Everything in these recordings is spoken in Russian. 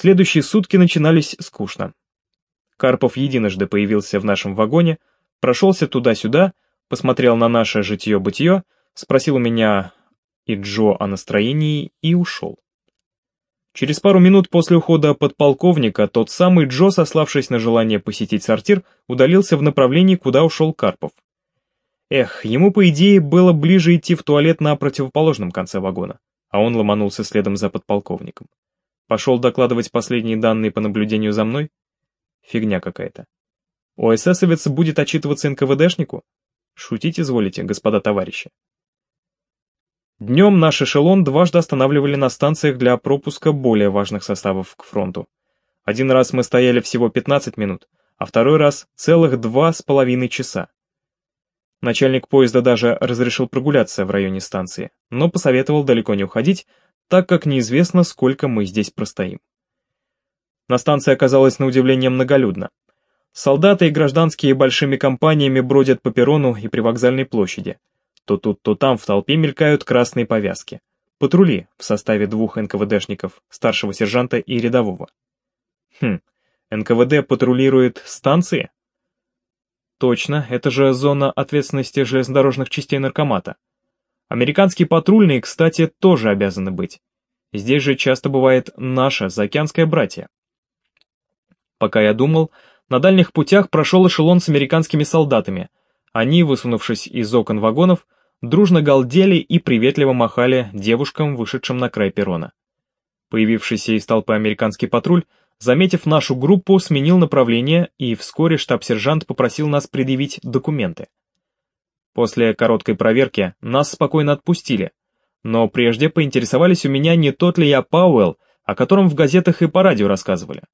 Следующие сутки начинались скучно. Карпов единожды появился в нашем вагоне, прошелся туда-сюда, посмотрел на наше житье-бытие, спросил у меня и Джо о настроении и ушел. Через пару минут после ухода подполковника тот самый Джо, сославшись на желание посетить сортир, удалился в направлении, куда ушел Карпов. Эх, ему, по идее, было ближе идти в туалет на противоположном конце вагона, а он ломанулся следом за подполковником. Пошел докладывать последние данные по наблюдению за мной? Фигня какая-то. У эсэсовец будет отчитываться НКВДшнику? Шутить изволите, господа товарищи. Днем наш эшелон дважды останавливали на станциях для пропуска более важных составов к фронту. Один раз мы стояли всего 15 минут, а второй раз целых два с половиной часа. Начальник поезда даже разрешил прогуляться в районе станции, но посоветовал далеко не уходить, так как неизвестно, сколько мы здесь простоим. На станции оказалось на удивление многолюдно. Солдаты и гражданские большими компаниями бродят по перрону и при вокзальной площади. То тут, то там в толпе мелькают красные повязки. Патрули в составе двух НКВДшников, старшего сержанта и рядового. Хм, НКВД патрулирует станции? Точно, это же зона ответственности железнодорожных частей наркомата. Американские патрульные, кстати, тоже обязаны быть. Здесь же часто бывает наше заокеанское братье. Пока я думал, на дальних путях прошел эшелон с американскими солдатами. Они, высунувшись из окон вагонов, дружно галдели и приветливо махали девушкам, вышедшим на край перрона. Появившийся из толпы американский патруль, заметив нашу группу, сменил направление, и вскоре штаб-сержант попросил нас предъявить документы. После короткой проверки нас спокойно отпустили, но прежде поинтересовались у меня, не тот ли я Пауэлл, о котором в газетах и по радио рассказывали.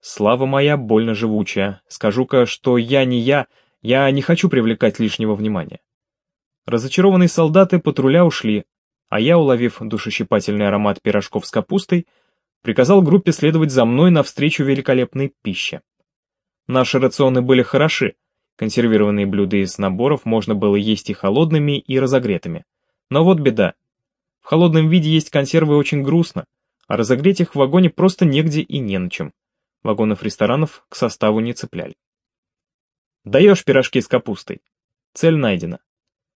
Слава моя больно живучая, скажу-ка, что я не я, я не хочу привлекать лишнего внимания. Разочарованные солдаты патруля ушли, а я, уловив душещипательный аромат пирожков с капустой, приказал группе следовать за мной навстречу великолепной пище. Наши рационы были хороши, Консервированные блюда из наборов можно было есть и холодными, и разогретыми. Но вот беда. В холодном виде есть консервы очень грустно, а разогреть их в вагоне просто негде и не на чем. Вагонов ресторанов к составу не цепляли. Даешь пирожки с капустой. Цель найдена.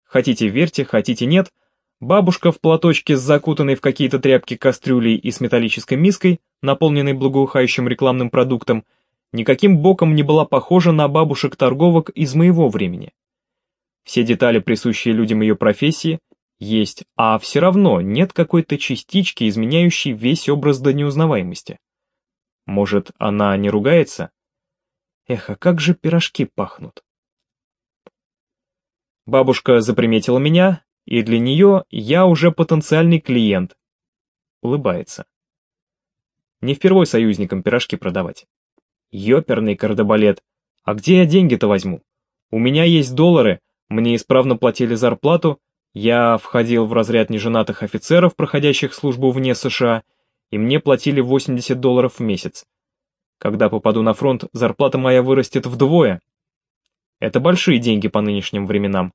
Хотите верьте, хотите нет, бабушка в платочке с закутанной в какие-то тряпки кастрюлей и с металлической миской, наполненной благоухающим рекламным продуктом, никаким боком не была похожа на бабушек-торговок из моего времени. Все детали, присущие людям ее профессии, есть, а все равно нет какой-то частички, изменяющей весь образ до неузнаваемости. Может, она не ругается? Эх, а как же пирожки пахнут? Бабушка заприметила меня, и для нее я уже потенциальный клиент. Улыбается. Не впервой союзникам пирожки продавать. Ёперный кардебалет. А где я деньги-то возьму? У меня есть доллары, мне исправно платили зарплату, я входил в разряд неженатых офицеров, проходящих службу вне США, и мне платили 80 долларов в месяц. Когда попаду на фронт, зарплата моя вырастет вдвое. Это большие деньги по нынешним временам.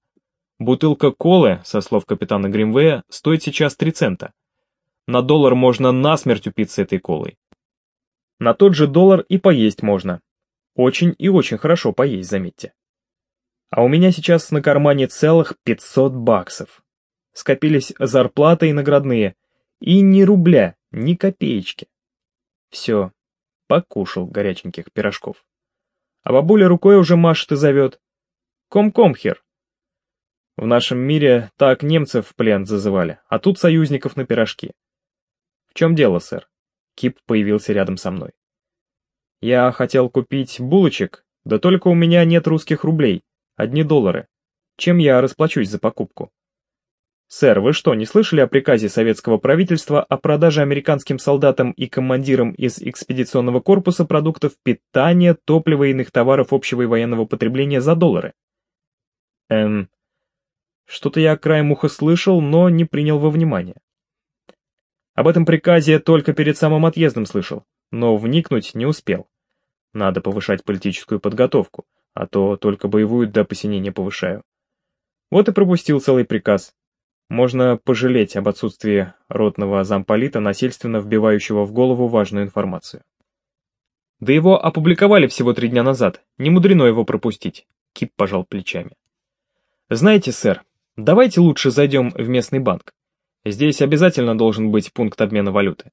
Бутылка колы, со слов капитана Гримвея, стоит сейчас 3 цента. На доллар можно насмерть упиться этой колой. На тот же доллар и поесть можно. Очень и очень хорошо поесть, заметьте. А у меня сейчас на кармане целых 500 баксов. Скопились зарплаты и наградные. И ни рубля, ни копеечки. Все, покушал горяченьких пирожков. А бабуля рукой уже машет и зовет. Ком-комхер. В нашем мире так немцев в плен зазывали, а тут союзников на пирожки. В чем дело, сэр? Кип появился рядом со мной. «Я хотел купить булочек, да только у меня нет русских рублей, одни доллары. Чем я расплачусь за покупку?» «Сэр, вы что, не слышали о приказе советского правительства о продаже американским солдатам и командирам из экспедиционного корпуса продуктов питания, топлива и иных товаров общего и военного потребления за доллары?» «Эм...» Что-то я краем уха слышал, но не принял во внимание. Об этом приказе только перед самым отъездом слышал, но вникнуть не успел. Надо повышать политическую подготовку, а то только боевую до посинения повышаю. Вот и пропустил целый приказ. Можно пожалеть об отсутствии ротного замполита, насильственно вбивающего в голову важную информацию. Да его опубликовали всего три дня назад, не мудрено его пропустить. Кип пожал плечами. Знаете, сэр, давайте лучше зайдем в местный банк. Здесь обязательно должен быть пункт обмена валюты.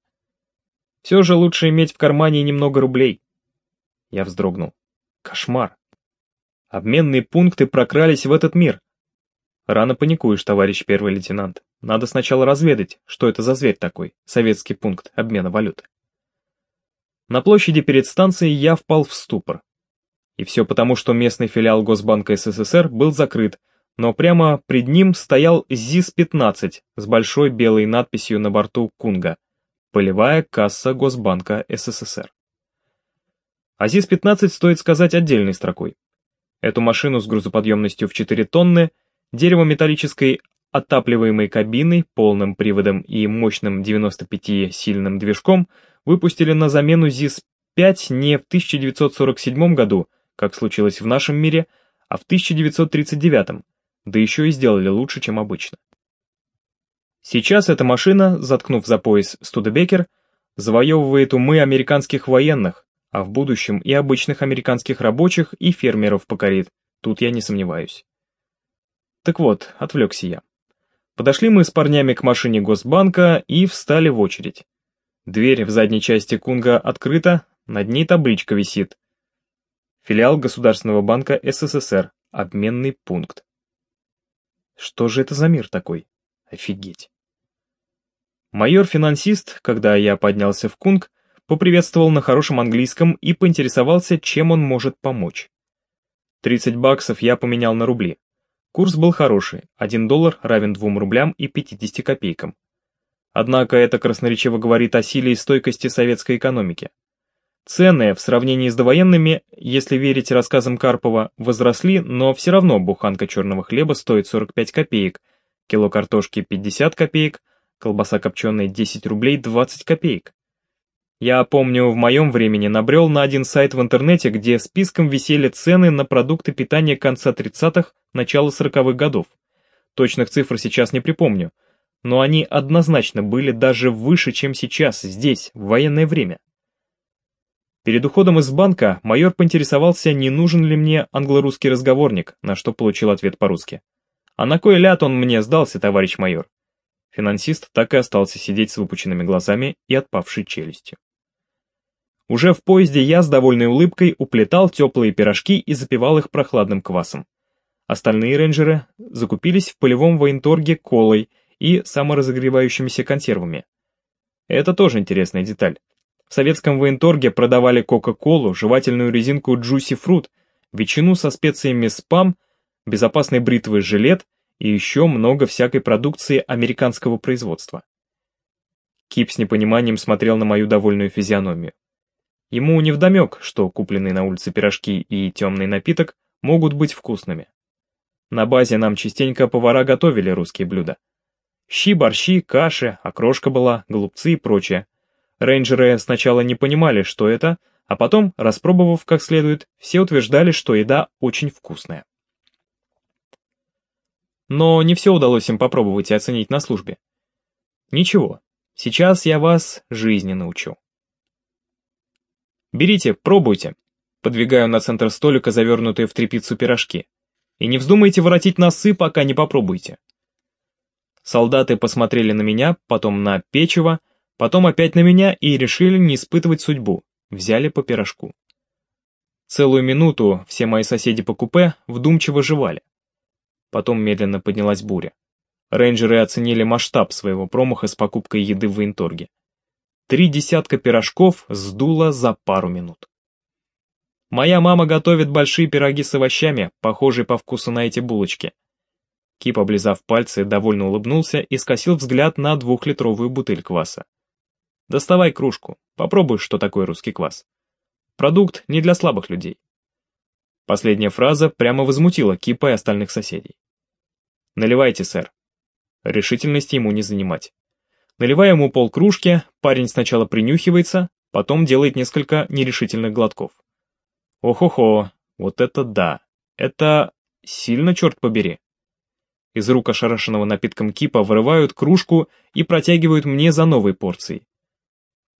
Все же лучше иметь в кармане немного рублей. Я вздрогнул. Кошмар. Обменные пункты прокрались в этот мир. Рано паникуешь, товарищ первый лейтенант. Надо сначала разведать, что это за зверь такой, советский пункт обмена валюты. На площади перед станцией я впал в ступор. И все потому, что местный филиал Госбанка СССР был закрыт, но прямо пред ним стоял ЗИС-15 с большой белой надписью на борту «Кунга» — полевая касса Госбанка СССР. А ЗИС-15 стоит сказать отдельной строкой. Эту машину с грузоподъемностью в 4 тонны, дерево-металлической отапливаемой кабиной, полным приводом и мощным 95-сильным движком выпустили на замену ЗИС-5 не в 1947 году, как случилось в нашем мире, а в 1939 да еще и сделали лучше, чем обычно. Сейчас эта машина, заткнув за пояс Студебекер, завоевывает умы американских военных, а в будущем и обычных американских рабочих и фермеров покорит, тут я не сомневаюсь. Так вот, отвлекся я. Подошли мы с парнями к машине Госбанка и встали в очередь. Дверь в задней части Кунга открыта, над ней табличка висит. Филиал Государственного банка СССР, обменный пункт. Что же это за мир такой? Офигеть. Майор-финансист, когда я поднялся в Кунг, поприветствовал на хорошем английском и поинтересовался, чем он может помочь. 30 баксов я поменял на рубли. Курс был хороший, 1 доллар равен 2 рублям и 50 копейкам. Однако это красноречиво говорит о силе и стойкости советской экономики. Цены в сравнении с довоенными, если верить рассказам Карпова, возросли, но все равно буханка черного хлеба стоит 45 копеек, кило картошки 50 копеек, колбаса копченая 10 рублей 20 копеек. Я помню, в моем времени набрел на один сайт в интернете, где списком висели цены на продукты питания конца 30-х, начала 40-х годов. Точных цифр сейчас не припомню, но они однозначно были даже выше, чем сейчас, здесь, в военное время. Перед уходом из банка майор поинтересовался, не нужен ли мне англо-русский разговорник, на что получил ответ по-русски. «А на кой ляд он мне сдался, товарищ майор?» Финансист так и остался сидеть с выпученными глазами и отпавшей челюстью. Уже в поезде я с довольной улыбкой уплетал теплые пирожки и запивал их прохладным квасом. Остальные рейнджеры закупились в полевом военторге колой и саморазогревающимися консервами. Это тоже интересная деталь. В советском военторге продавали Кока-Колу, жевательную резинку Juicy Fruit, ветчину со специями спам, безопасной бритвы жилет и еще много всякой продукции американского производства. Кип с непониманием смотрел на мою довольную физиономию. Ему невдомек, что купленные на улице пирожки и темный напиток могут быть вкусными. На базе нам частенько повара готовили русские блюда. Щи, борщи, каши, окрошка была, голубцы и прочее. Рейнджеры сначала не понимали, что это, а потом, распробовав как следует, все утверждали, что еда очень вкусная. Но не все удалось им попробовать и оценить на службе. Ничего, сейчас я вас жизни научу. Берите, пробуйте. Подвигаю на центр столика завернутые в тряпицу пирожки. И не вздумайте воротить носы, пока не попробуйте. Солдаты посмотрели на меня, потом на печево, Потом опять на меня и решили не испытывать судьбу. Взяли по пирожку. Целую минуту все мои соседи по купе вдумчиво жевали. Потом медленно поднялась буря. Рейнджеры оценили масштаб своего промаха с покупкой еды в военторге. Три десятка пирожков сдуло за пару минут. Моя мама готовит большие пироги с овощами, похожие по вкусу на эти булочки. Кип, облизав пальцы, довольно улыбнулся и скосил взгляд на двухлитровую бутыль кваса. Доставай кружку, попробуй, что такое русский квас. Продукт не для слабых людей. Последняя фраза прямо возмутила Кипа и остальных соседей. «Наливайте, сэр». Решительности ему не занимать. Наливая ему полкружки, парень сначала принюхивается, потом делает несколько нерешительных глотков. Ох-охо, вот это да, это сильно, черт побери. Из рук ошарашенного напитком кипа вырывают кружку и протягивают мне за новой порцией.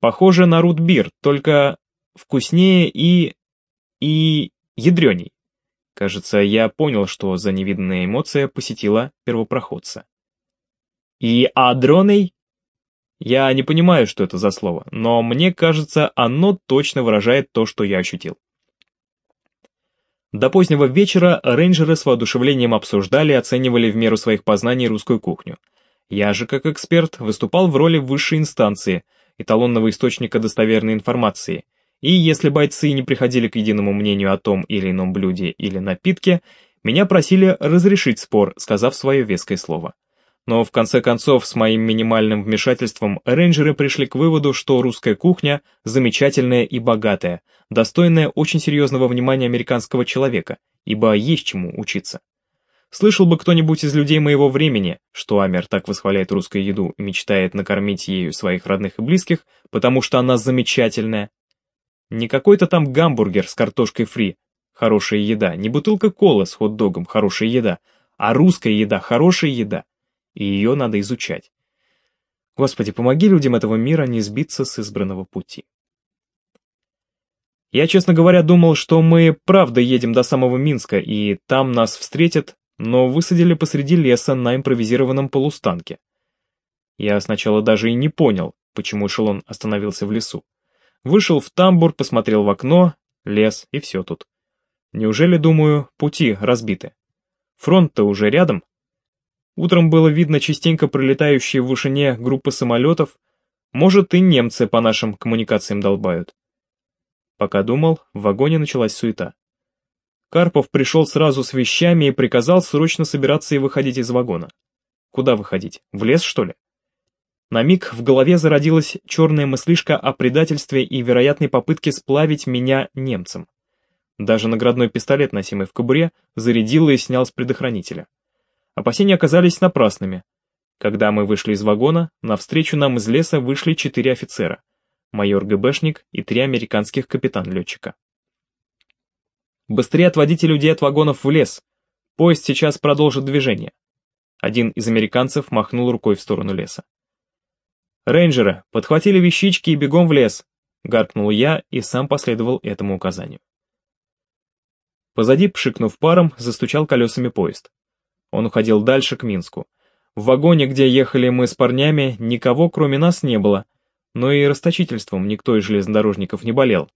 Похоже на рутбир, только вкуснее и... и... ядреней. Кажется, я понял, что за невиданная эмоция посетила первопроходца. И адроной? Я не понимаю, что это за слово, но мне кажется, оно точно выражает то, что я ощутил. До позднего вечера рейнджеры с воодушевлением обсуждали и оценивали в меру своих познаний русскую кухню. Я же, как эксперт, выступал в роли высшей инстанции, эталонного источника достоверной информации, и если бойцы не приходили к единому мнению о том или ином блюде или напитке, меня просили разрешить спор, сказав свое веское слово. Но в конце концов, с моим минимальным вмешательством, рейнджеры пришли к выводу, что русская кухня замечательная и богатая, достойная очень серьезного внимания американского человека, ибо есть чему учиться. Слышал бы кто-нибудь из людей моего времени, что Амер так восхваляет русскую еду и мечтает накормить ею своих родных и близких, потому что она замечательная. Не какой-то там гамбургер с картошкой фри, хорошая еда, не бутылка колы с хот-догом, хорошая еда, а русская еда, хорошая еда и ее надо изучать. Господи, помоги людям этого мира не сбиться с избранного пути. Я, честно говоря, думал, что мы правда едем до самого Минска, и там нас встретят, но высадили посреди леса на импровизированном полустанке. Я сначала даже и не понял, почему эшелон остановился в лесу. Вышел в тамбур, посмотрел в окно, лес, и все тут. Неужели, думаю, пути разбиты? Фронт-то уже рядом? Утром было видно частенько пролетающие в вышине группы самолетов, может и немцы по нашим коммуникациям долбают. Пока думал, в вагоне началась суета. Карпов пришел сразу с вещами и приказал срочно собираться и выходить из вагона. Куда выходить? В лес, что ли? На миг в голове зародилась черная мыслишка о предательстве и вероятной попытке сплавить меня немцам. Даже наградной пистолет, носимый в кобуре, зарядил и снял с предохранителя. Опасения оказались напрасными. Когда мы вышли из вагона, навстречу нам из леса вышли четыре офицера. Майор-ГБшник и три американских капитан-летчика. «Быстрее отводите людей от вагонов в лес! Поезд сейчас продолжит движение!» Один из американцев махнул рукой в сторону леса. «Рейнджеры, подхватили вещички и бегом в лес!» — гаркнул я и сам последовал этому указанию. Позади, пшикнув паром, застучал колесами поезд. Он уходил дальше, к Минску. В вагоне, где ехали мы с парнями, никого кроме нас не было, но и расточительством никто из железнодорожников не болел.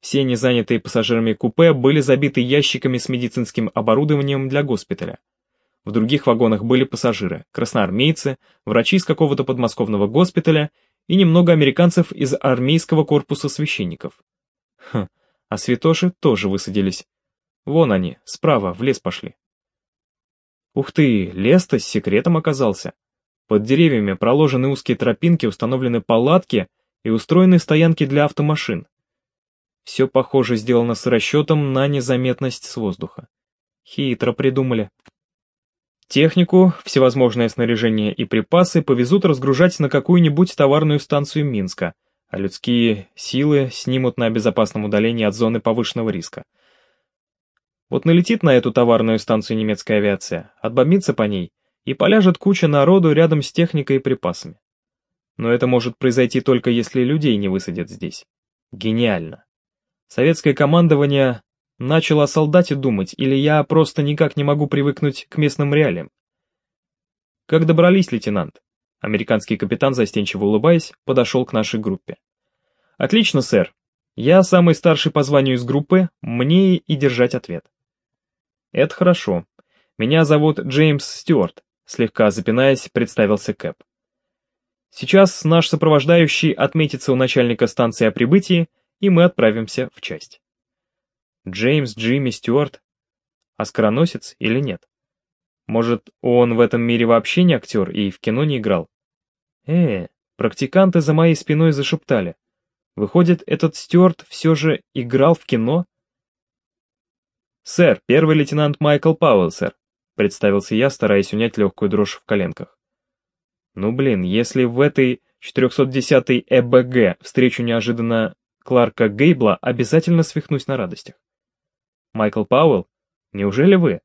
Все незанятые пассажирами купе были забиты ящиками с медицинским оборудованием для госпиталя. В других вагонах были пассажиры, красноармейцы, врачи из какого-то подмосковного госпиталя и немного американцев из армейского корпуса священников. Хм, а святоши тоже высадились. Вон они, справа, в лес пошли. Ух ты, лес-то с секретом оказался. Под деревьями проложены узкие тропинки, установлены палатки и устроены стоянки для автомашин. Все, похоже, сделано с расчетом на незаметность с воздуха. Хитро придумали. Технику, всевозможное снаряжение и припасы повезут разгружать на какую-нибудь товарную станцию Минска, а людские силы снимут на безопасном удалении от зоны повышенного риска. Вот налетит на эту товарную станцию немецкая авиация, отбомбится по ней, и поляжет куча народу рядом с техникой и припасами. Но это может произойти только если людей не высадят здесь. Гениально. Советское командование начало о солдате думать, или я просто никак не могу привыкнуть к местным реалиям. Как добрались, лейтенант? Американский капитан, застенчиво улыбаясь, подошел к нашей группе. Отлично, сэр. Я самый старший по званию из группы, мне и держать ответ. «Это хорошо. Меня зовут Джеймс Стюарт», слегка запинаясь, представился Кэп. «Сейчас наш сопровождающий отметится у начальника станции о прибытии, и мы отправимся в часть». Джеймс Джимми Стюарт? Скороносец или нет? Может, он в этом мире вообще не актер и в кино не играл? Э, практиканты за моей спиной зашептали. Выходит, этот Стюарт все же играл в кино? «Сэр, первый лейтенант Майкл Пауэлл, сэр», — представился я, стараясь унять легкую дрожь в коленках. «Ну блин, если в этой 410-й ЭБГ встречу неожиданно Кларка Гейбла, обязательно свихнусь на радостях». «Майкл Пауэлл? Неужели вы?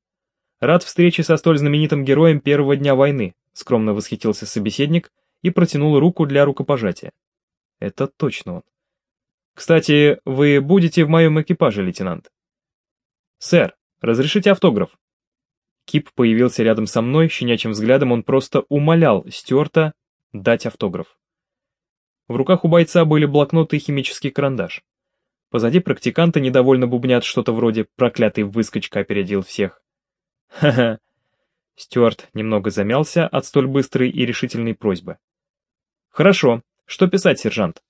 Рад встрече со столь знаменитым героем первого дня войны, скромно восхитился собеседник и протянул руку для рукопожатия. Это точно он. Кстати, вы будете в моем экипаже, лейтенант? Сэр, разрешите автограф? Кип появился рядом со мной, щенячьим взглядом он просто умолял Стюарта дать автограф. В руках у бойца были блокноты и химический карандаш. Позади практиканта недовольно бубнят что-то вроде «проклятый выскочка опередил всех». Ха-ха. Стюарт немного замялся от столь быстрой и решительной просьбы. Хорошо, что писать, сержант?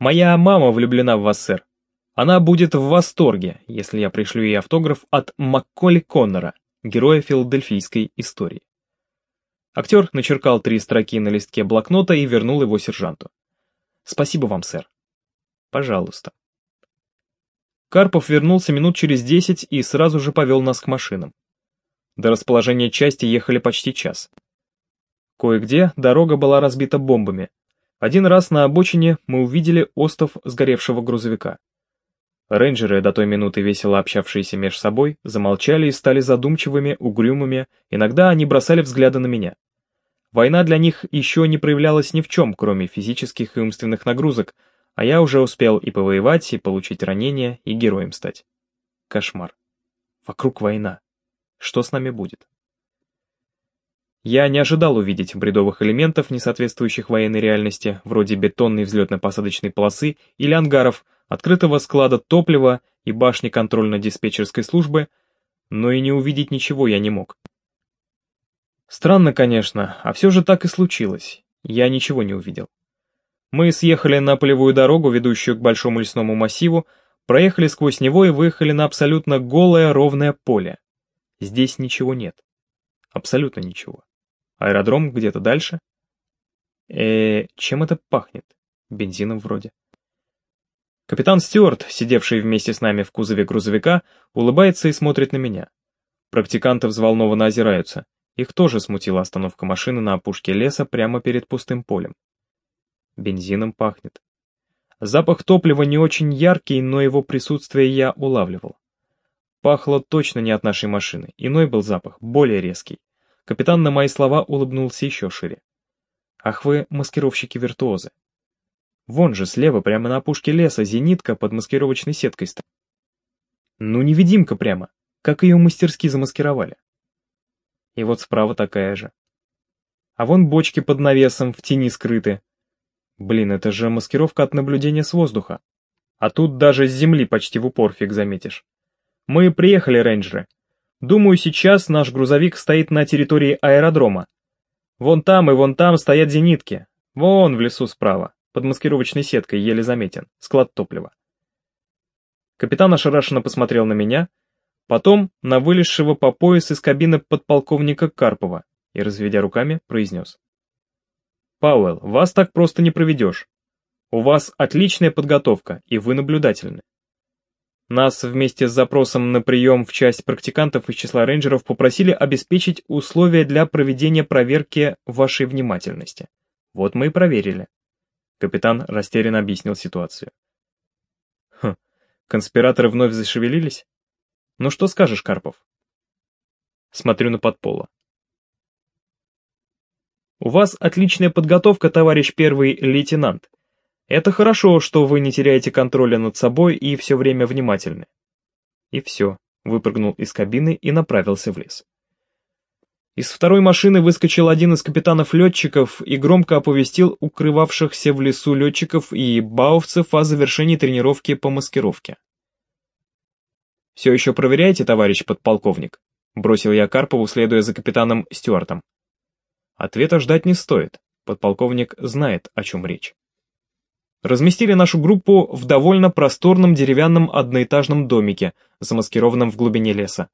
Моя мама влюблена в вас, сэр. Она будет в восторге, если я пришлю ей автограф от Макколи Коннора, героя филадельфийской истории. Актер начеркал три строки на листке блокнота и вернул его сержанту. «Спасибо вам, сэр». «Пожалуйста». Карпов вернулся минут через десять и сразу же повел нас к машинам. До расположения части ехали почти час. Кое-где дорога была разбита бомбами. Один раз на обочине мы увидели остов сгоревшего грузовика. Рейнджеры, до той минуты весело общавшиеся меж собой, замолчали и стали задумчивыми, угрюмыми, иногда они бросали взгляды на меня. Война для них еще не проявлялась ни в чем, кроме физических и умственных нагрузок, а я уже успел и повоевать, и получить ранения, и героем стать. Кошмар. Вокруг война. Что с нами будет? Я не ожидал увидеть бредовых элементов, не соответствующих военной реальности, вроде бетонной взлетно-посадочной полосы или ангаров, открытого склада топлива и башни контрольно-диспетчерской службы, но и не увидеть ничего я не мог. Странно, конечно, а все же так и случилось. Я ничего не увидел. Мы съехали на полевую дорогу, ведущую к большому лесному массиву, проехали сквозь него и выехали на абсолютно голое ровное поле. Здесь ничего нет. Абсолютно ничего. Аэродром где-то дальше? э чем это пахнет? Бензином вроде. Капитан Стюарт, сидевший вместе с нами в кузове грузовика, улыбается и смотрит на меня. Практиканты взволнованно озираются. Их тоже смутила остановка машины на опушке леса прямо перед пустым полем. Бензином пахнет. Запах топлива не очень яркий, но его присутствие я улавливал. Пахло точно не от нашей машины, иной был запах, более резкий. Капитан на мои слова улыбнулся еще шире. «Ах вы, маскировщики-виртуозы! Вон же, слева, прямо на опушке леса, зенитка под маскировочной сеткой стоит. Ну, невидимка прямо, как ее мастерски замаскировали. И вот справа такая же. А вон бочки под навесом, в тени скрыты. Блин, это же маскировка от наблюдения с воздуха. А тут даже с земли почти в упор фиг заметишь. Мы приехали, рейнджеры. Думаю, сейчас наш грузовик стоит на территории аэродрома. Вон там и вон там стоят зенитки. Вон в лесу справа, под маскировочной сеткой, еле заметен, склад топлива. Капитан ошарашенно посмотрел на меня, потом на вылезшего по пояс из кабины подполковника Карпова и, разведя руками, произнес. «Пауэлл, вас так просто не проведешь. У вас отличная подготовка, и вы наблюдательны. Нас вместе с запросом на прием в часть практикантов из числа рейнджеров попросили обеспечить условия для проведения проверки вашей внимательности. Вот мы и проверили. Капитан растерянно объяснил ситуацию. Хм, конспираторы вновь зашевелились? Ну что скажешь, Карпов? Смотрю на подпола. У вас отличная подготовка, товарищ первый лейтенант. Это хорошо, что вы не теряете контроля над собой и все время внимательны. И все, выпрыгнул из кабины и направился в лес. Из второй машины выскочил один из капитанов-летчиков и громко оповестил укрывавшихся в лесу летчиков и баувцев о завершении тренировки по маскировке. «Все еще проверяете, товарищ подполковник?» — бросил я Карпову, следуя за капитаном Стюартом. Ответа ждать не стоит, подполковник знает, о чем речь разместили нашу группу в довольно просторном деревянном одноэтажном домике, замаскированном в глубине леса.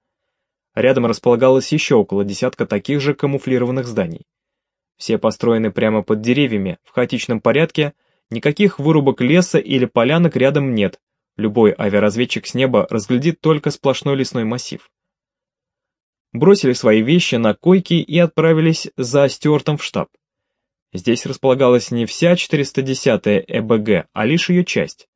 Рядом располагалось еще около десятка таких же камуфлированных зданий. Все построены прямо под деревьями, в хаотичном порядке, никаких вырубок леса или полянок рядом нет, любой авиаразведчик с неба разглядит только сплошной лесной массив. Бросили свои вещи на койки и отправились за Стюартом в штаб. Здесь располагалась не вся 410-я ЭБГ, а лишь ее часть.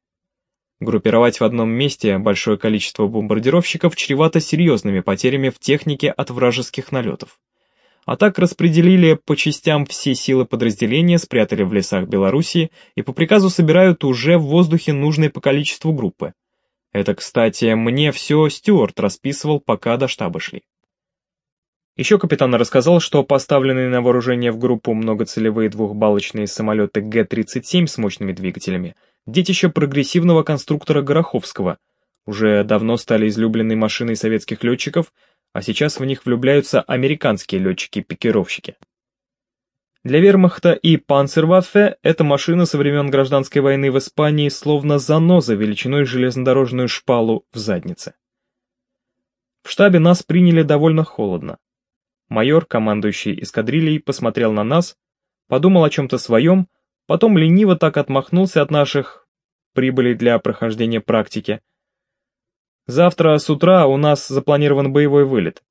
Группировать в одном месте большое количество бомбардировщиков чревато серьезными потерями в технике от вражеских налетов. А так распределили по частям все силы подразделения, спрятали в лесах Белоруссии и по приказу собирают уже в воздухе нужные по количеству группы. Это, кстати, мне все Стюарт расписывал, пока до штаба шли. Еще капитан рассказал, что поставленные на вооружение в группу многоцелевые двухбалочные самолеты Г-37 с мощными двигателями – детище прогрессивного конструктора Гороховского, уже давно стали излюбленной машиной советских летчиков, а сейчас в них влюбляются американские летчики-пикировщики. Для вермахта и панцерваффе эта машина со времен гражданской войны в Испании словно заноза величиной железнодорожную шпалу в заднице. В штабе нас приняли довольно холодно. Майор, командующий эскадрильей, посмотрел на нас, подумал о чем-то своем, Потом лениво так отмахнулся от наших прибыли для прохождения практики. Завтра с утра у нас запланирован боевой вылет.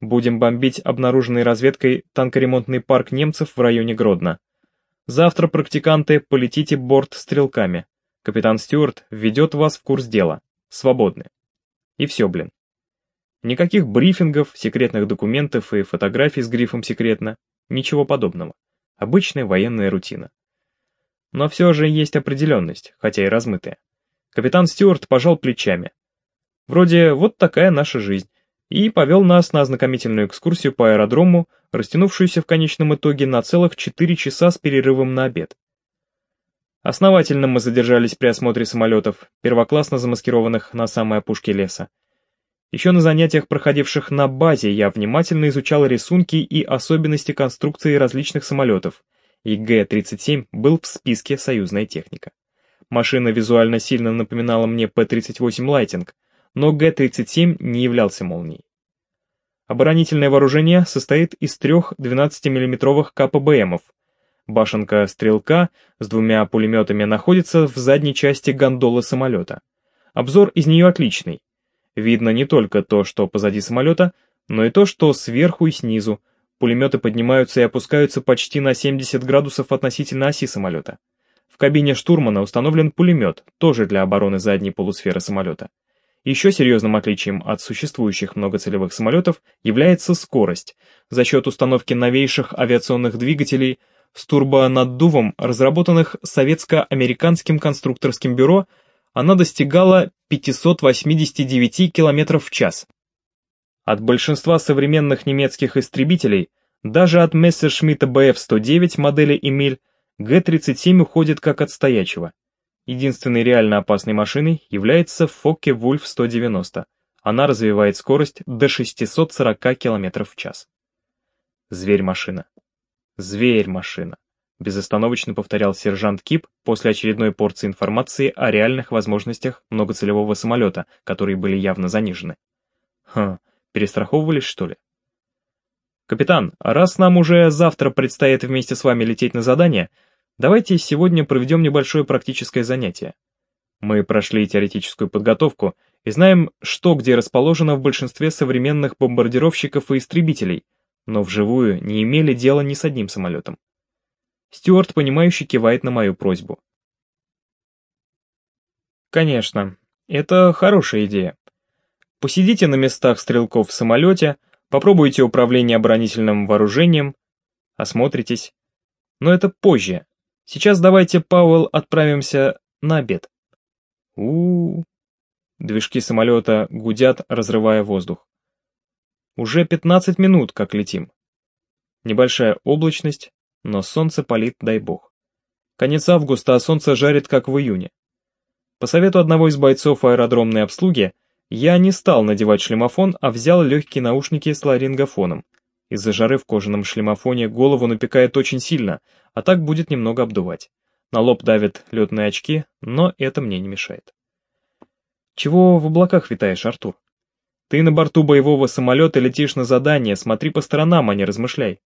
Будем бомбить обнаруженный разведкой танкоремонтный парк немцев в районе Гродно. Завтра, практиканты, полетите борт стрелками. Капитан Стюарт введет вас в курс дела. Свободны. И все, блин. Никаких брифингов, секретных документов и фотографий с грифом «секретно». Ничего подобного. Обычная военная рутина. Но все же есть определенность, хотя и размытая. Капитан Стюарт пожал плечами. Вроде вот такая наша жизнь. И повел нас на ознакомительную экскурсию по аэродрому, растянувшуюся в конечном итоге на целых 4 часа с перерывом на обед. Основательно мы задержались при осмотре самолетов, первоклассно замаскированных на самой опушке леса. Еще на занятиях, проходивших на базе, я внимательно изучал рисунки и особенности конструкции различных самолетов, и Г-37 был в списке «Союзная техника». Машина визуально сильно напоминала мне П-38 Lightning, но Г-37 не являлся молнией. Оборонительное вооружение состоит из трех 12-мм КПБМов. Башенка «Стрелка» с двумя пулеметами находится в задней части гондолы самолета. Обзор из нее отличный. Видно не только то, что позади самолета, но и то, что сверху и снизу, Пулеметы поднимаются и опускаются почти на 70 градусов относительно оси самолета. В кабине штурмана установлен пулемет, тоже для обороны задней полусферы самолета. Еще серьезным отличием от существующих многоцелевых самолетов является скорость. За счет установки новейших авиационных двигателей с турбонаддувом, разработанных советско-американским конструкторским бюро, она достигала 589 км в час. От большинства современных немецких истребителей, даже от Мессершмитта Bf-109 модели Эмиль, Г-37 уходит как от стоячего. Единственной реально опасной машиной является Фокке Вульф 190. Она развивает скорость до 640 км в час. Зверь-машина. Зверь-машина. Безостановочно повторял сержант Кип после очередной порции информации о реальных возможностях многоцелевого самолета, которые были явно занижены. Хм, Перестраховывались, что ли? Капитан, раз нам уже завтра предстоит вместе с вами лететь на задание, давайте сегодня проведем небольшое практическое занятие. Мы прошли теоретическую подготовку и знаем, что где расположено в большинстве современных бомбардировщиков и истребителей, но вживую не имели дела ни с одним самолетом. Стюарт, понимающе кивает на мою просьбу. Конечно, это хорошая идея. Посидите на местах стрелков в самолете, попробуйте управление оборонительным вооружением, осмотритесь. Но это позже. Сейчас давайте, Пауэлл, отправимся на обед. у у. Движки самолета гудят, разрывая воздух. Уже 15 минут, как летим. Небольшая облачность, но солнце палит, дай бог. Конец августа, а солнце жарит, как в июне. По совету одного из бойцов аэродромной обслуги, я не стал надевать шлемофон, а взял легкие наушники с ларингофоном. Из-за жары в кожаном шлемофоне голову напекает очень сильно, а так будет немного обдувать. На лоб давят летные очки, но это мне не мешает. Чего в облаках витаешь, Артур? Ты на борту боевого самолета летишь на задание, смотри по сторонам, а не размышляй.